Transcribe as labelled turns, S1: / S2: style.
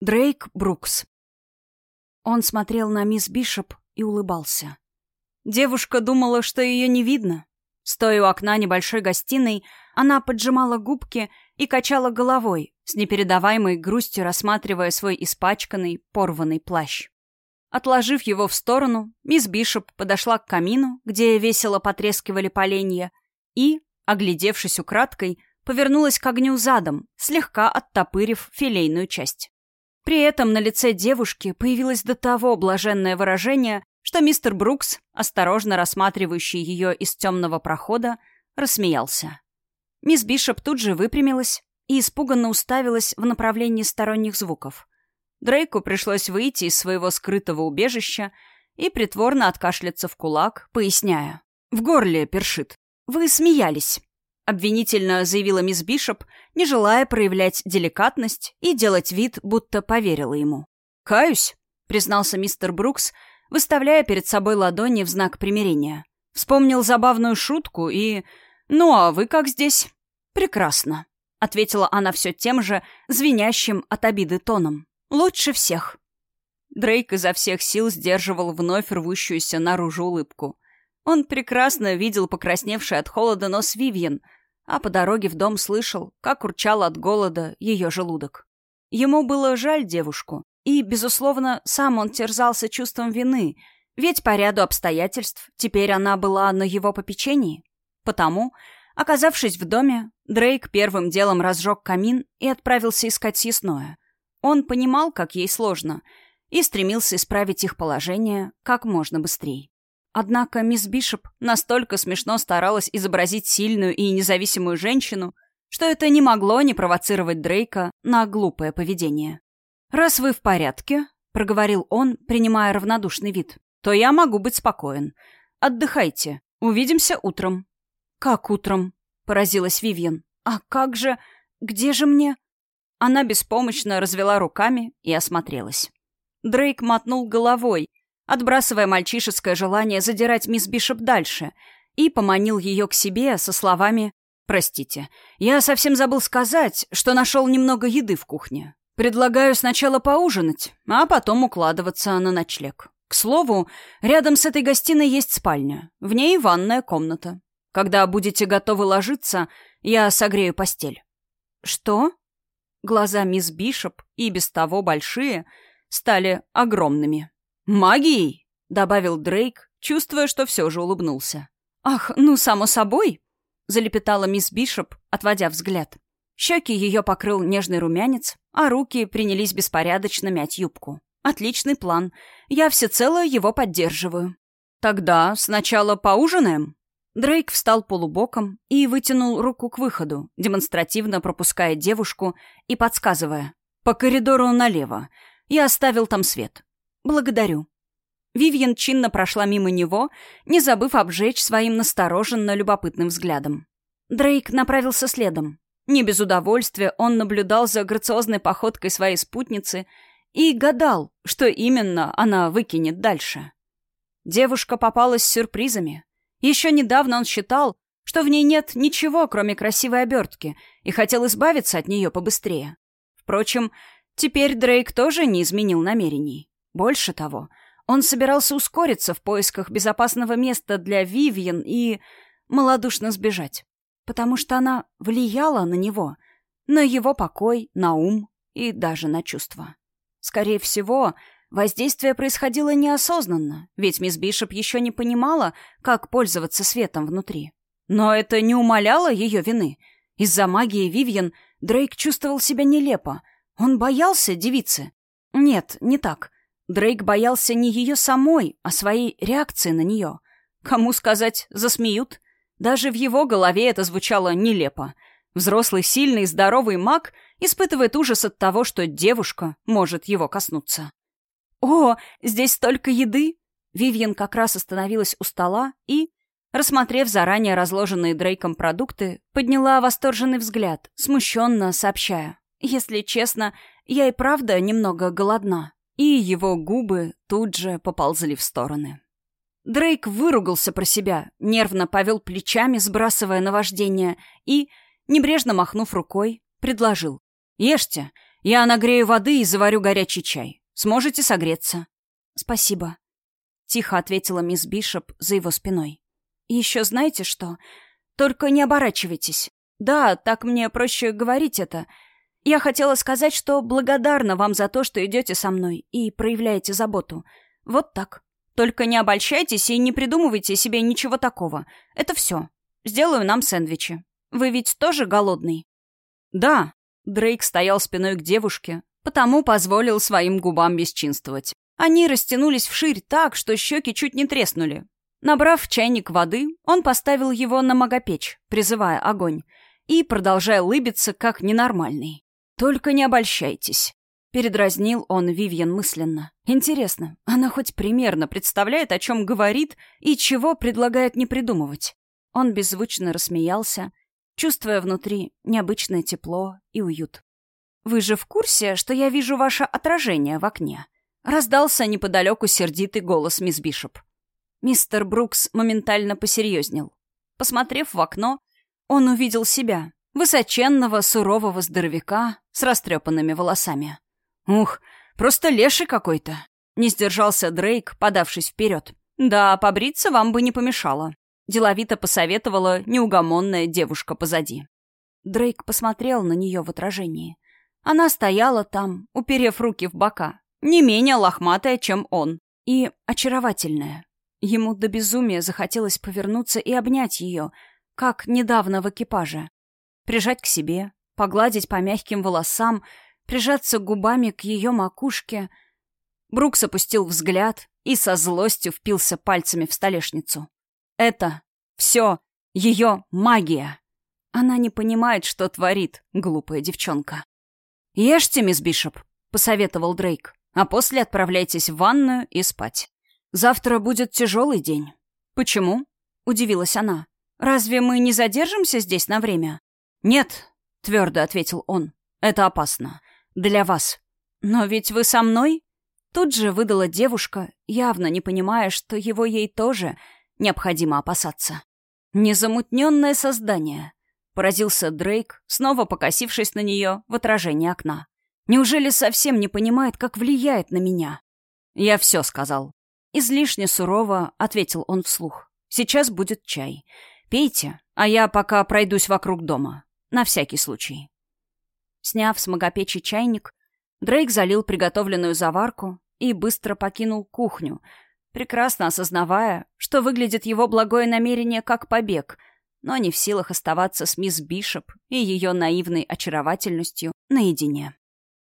S1: Дрейк Брукс. Он смотрел на мисс Бишоп и улыбался. Девушка думала, что ее не видно. Стоя у окна небольшой гостиной, она поджимала губки и качала головой, с непередаваемой грустью рассматривая свой испачканный, порванный плащ. Отложив его в сторону, мисс Бишоп подошла к камину, где весело потрескивали поленья, и, оглядевшись украдкой, повернулась к огню задом, слегка оттопырив филейную часть. При этом на лице девушки появилось до того блаженное выражение, что мистер Брукс, осторожно рассматривающий ее из темного прохода, рассмеялся. Мисс Бишоп тут же выпрямилась и испуганно уставилась в направлении сторонних звуков. Дрейку пришлось выйти из своего скрытого убежища и притворно откашляться в кулак, поясняя. «В горле першит. Вы смеялись обвинительно заявила мисс Бишоп, не желая проявлять деликатность и делать вид, будто поверила ему. «Каюсь», — признался мистер Брукс, выставляя перед собой ладони в знак примирения. Вспомнил забавную шутку и... «Ну, а вы как здесь?» «Прекрасно», — ответила она все тем же, звенящим от обиды тоном. «Лучше всех». Дрейк изо всех сил сдерживал вновь рвущуюся наружу улыбку. Он прекрасно видел покрасневший от холода нос Вивьен — а по дороге в дом слышал, как урчал от голода ее желудок. Ему было жаль девушку, и, безусловно, сам он терзался чувством вины, ведь по ряду обстоятельств теперь она была на его попечении. Потому, оказавшись в доме, Дрейк первым делом разжег камин и отправился искать съестное. Он понимал, как ей сложно, и стремился исправить их положение как можно быстрее. Однако мисс Бишоп настолько смешно старалась изобразить сильную и независимую женщину, что это не могло не провоцировать Дрейка на глупое поведение. «Раз вы в порядке», — проговорил он, принимая равнодушный вид, «то я могу быть спокоен. Отдыхайте. Увидимся утром». «Как утром?» — поразилась Вивьен. «А как же... Где же мне...» Она беспомощно развела руками и осмотрелась. Дрейк мотнул головой, отбрасывая мальчишеское желание задирать мисс Бишоп дальше, и поманил ее к себе со словами «Простите, я совсем забыл сказать, что нашел немного еды в кухне. Предлагаю сначала поужинать, а потом укладываться на ночлег. К слову, рядом с этой гостиной есть спальня, в ней ванная комната. Когда будете готовы ложиться, я согрею постель». «Что?» Глаза мисс Бишоп, и без того большие, стали огромными. «Магией!» — добавил Дрейк, чувствуя, что все же улыбнулся. «Ах, ну, само собой!» — залепетала мисс Бишоп, отводя взгляд. Щеки ее покрыл нежный румянец, а руки принялись беспорядочно мять юбку. «Отличный план. Я всецело его поддерживаю». «Тогда сначала поужинаем?» Дрейк встал полубоком и вытянул руку к выходу, демонстративно пропуская девушку и подсказывая. «По коридору налево. Я оставил там свет. «Благодарю». Вивьен чинно прошла мимо него, не забыв обжечь своим настороженно любопытным взглядом. Дрейк направился следом. Не без удовольствия он наблюдал за грациозной походкой своей спутницы и гадал, что именно она выкинет дальше. Девушка попалась с сюрпризами. Еще недавно он считал, что в ней нет ничего, кроме красивой обертки, и хотел избавиться от нее побыстрее. Впрочем, теперь Дрейк тоже не изменил намерений. Больше того, он собирался ускориться в поисках безопасного места для Вивьен и малодушно сбежать. Потому что она влияла на него, на его покой, на ум и даже на чувства. Скорее всего, воздействие происходило неосознанно, ведь мисс Бишоп еще не понимала, как пользоваться светом внутри. Но это не умаляло ее вины. Из-за магии Вивьен Дрейк чувствовал себя нелепо. Он боялся девицы. Нет, не так. Дрейк боялся не ее самой, а своей реакции на нее. Кому сказать, засмеют? Даже в его голове это звучало нелепо. Взрослый, сильный, здоровый маг испытывает ужас от того, что девушка может его коснуться. «О, здесь столько еды!» Вивьен как раз остановилась у стола и, рассмотрев заранее разложенные Дрейком продукты, подняла восторженный взгляд, смущенно сообщая. «Если честно, я и правда немного голодна» и его губы тут же поползли в стороны. Дрейк выругался про себя, нервно повел плечами, сбрасывая наваждение, и, небрежно махнув рукой, предложил. «Ешьте. Я нагрею воды и заварю горячий чай. Сможете согреться?»
S2: «Спасибо», — тихо ответила мисс Бишоп за его спиной. «И еще знаете что? Только не оборачивайтесь. Да, так мне проще говорить это. Я хотела сказать, что благодарна вам за то, что идете со мной и проявляете заботу. Вот так. Только не обольщайтесь и не придумывайте себе ничего такого. Это все. Сделаю нам сэндвичи. Вы ведь тоже голодный?»
S1: «Да». Дрейк стоял спиной к девушке, потому позволил своим губам бесчинствовать. Они растянулись вширь так, что щеки чуть не треснули. Набрав чайник воды, он поставил его на магопечь, призывая огонь, и продолжая лыбиться, как ненормальный. «Только не обольщайтесь», — передразнил он Вивьен мысленно. «Интересно, она хоть примерно представляет, о чем говорит и чего предлагает не придумывать?» Он беззвучно рассмеялся, чувствуя внутри необычное тепло и уют. «Вы же в курсе, что я вижу ваше отражение в окне?» Раздался неподалеку сердитый голос мисс Бишоп. Мистер Брукс моментально посерьезнел. Посмотрев в окно, он увидел себя, высоченного, сурового здоровяка с растрепанными волосами. «Ух, просто леший какой-то!» Не сдержался Дрейк, подавшись вперед. «Да, побриться вам бы не помешало», — деловито посоветовала неугомонная девушка позади. Дрейк посмотрел на нее в отражении. Она стояла там, уперев руки в бока, не менее лохматая, чем он, и очаровательная. Ему до безумия захотелось повернуться и обнять ее, как недавно в экипаже прижать к себе, погладить по мягким волосам, прижаться губами к ее макушке. Брукс опустил взгляд и со злостью впился пальцами в столешницу. Это все ее магия. Она не понимает, что творит, глупая девчонка. «Ешьте, мисс Бишоп», — посоветовал Дрейк, «а после отправляйтесь в ванную и спать. Завтра будет тяжелый день». «Почему?» — удивилась она. «Разве мы не задержимся здесь на время?» «Нет», — твердо ответил он, — «это опасно. Для вас. Но ведь вы со мной?» Тут же выдала девушка, явно не понимая, что его ей тоже необходимо опасаться. «Незамутненное создание», — поразился Дрейк, снова покосившись на нее в отражении окна. «Неужели совсем не понимает, как влияет на меня?» «Я все сказал». Излишне сурово ответил он вслух. «Сейчас будет чай. Пейте, а я пока пройдусь вокруг дома. На всякий случай. Сняв с магопечи чайник, Дрейк залил приготовленную заварку и быстро покинул кухню, прекрасно осознавая, что выглядит его благое намерение как побег, но не в силах оставаться с мисс Бишоп и ее наивной очаровательностью наедине.